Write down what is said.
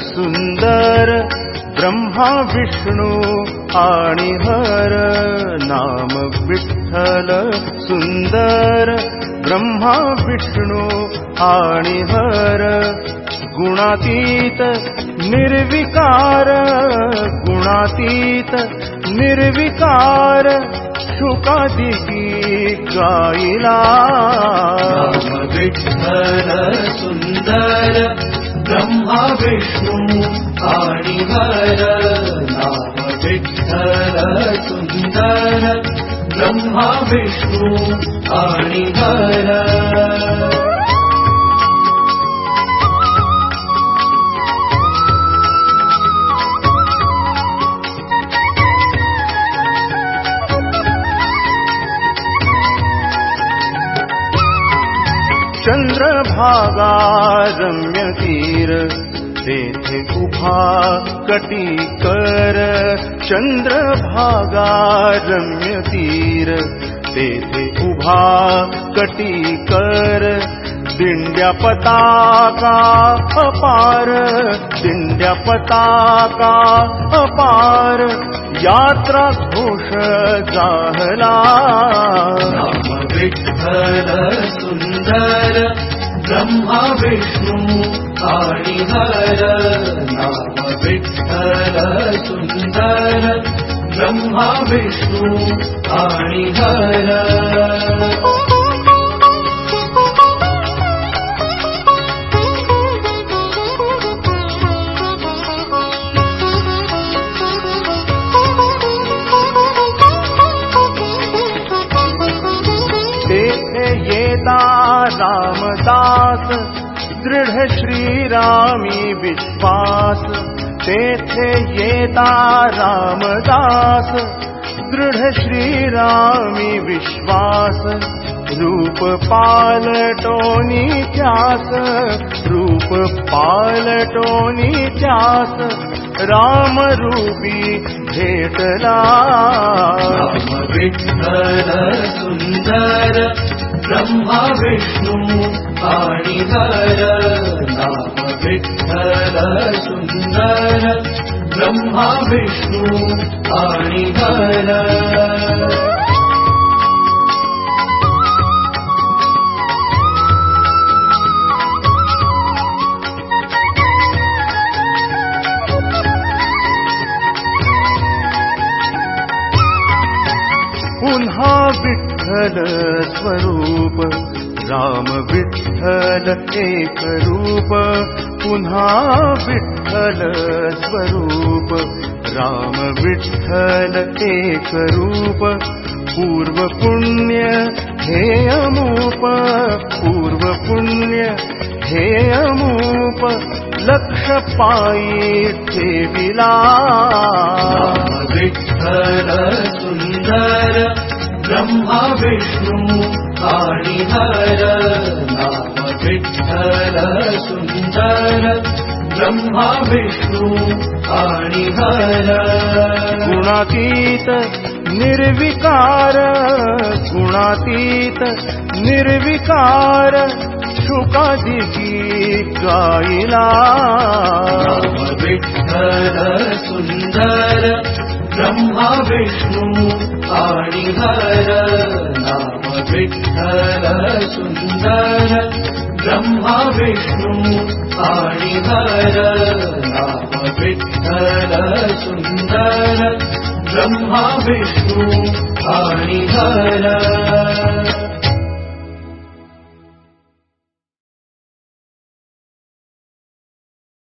सुन्दर ब्रह्मा विष्णु आणिहर नाम विठ्ठल सुन्दर ब्रह्मा विष्णु आणिहर गुणातीत निर्विकार गुणातीत निर्विकार शुकादिकी गायिला ब्रह्मा विष्णु आणिहर नाम विठ्ठल सुन्दर ब्रह्मा विष्णु आणिहर चन्द्रभागा रम्यतीर तेथे उभा कटीकर चन्द्रभागा रम्यतीर तेथे उभा कटीकर दिण्ड्या पताका अपार। दिण्ड्या पताका अपार यात्रा घोष जाहला। विठ्ठल सुन्दर ब्रह्मा विष्णु आणिहर नाम विठ्ठल सुन्दर ब्रह्मा विष्णु आणिहर तेथे येता रामदास दृढ श्रीरामी विश्वास। तेथे येता रामदास दृढ श्रीरामी विश्वास। रूप पालटोनी ध्यास रूप पालटोनी ध्यास रामरूपी भेटला। नाम विठ्ठल सुन्दर ब्रह्मा विष्णु आणिहर नाम विठ्ठल सुन्दर ब्रह्मा विष्णु पुन्हा विठ्ठल स्वरूप राम विठ्ठल एक रूप पुन्हा विठ्ठल स्वरूप राम विठ्ठल एक रूप पूर्व पुण्य हे अमूप। पूर्व पुण्य हे अमूप। लक्ष पायी नाम विठ्ठल सुन्दर ब्रह्मा विष्णु आणिहर नाम विठ्ठल सुन्दर ब्रह्मा विष्णु आणिहर गुणातीत निर्विकार गुणातीत निर्विकार गायिला नाम विठ्ठल सुन्दर ब्रह्मा विष्णु आणिहर नाम विठ्ठल सुन्दर। ब्रह्मा विष्णु आणिहर नाम विठ्ठल सुन्दर। ब्रह्मा विष्णु आणिहर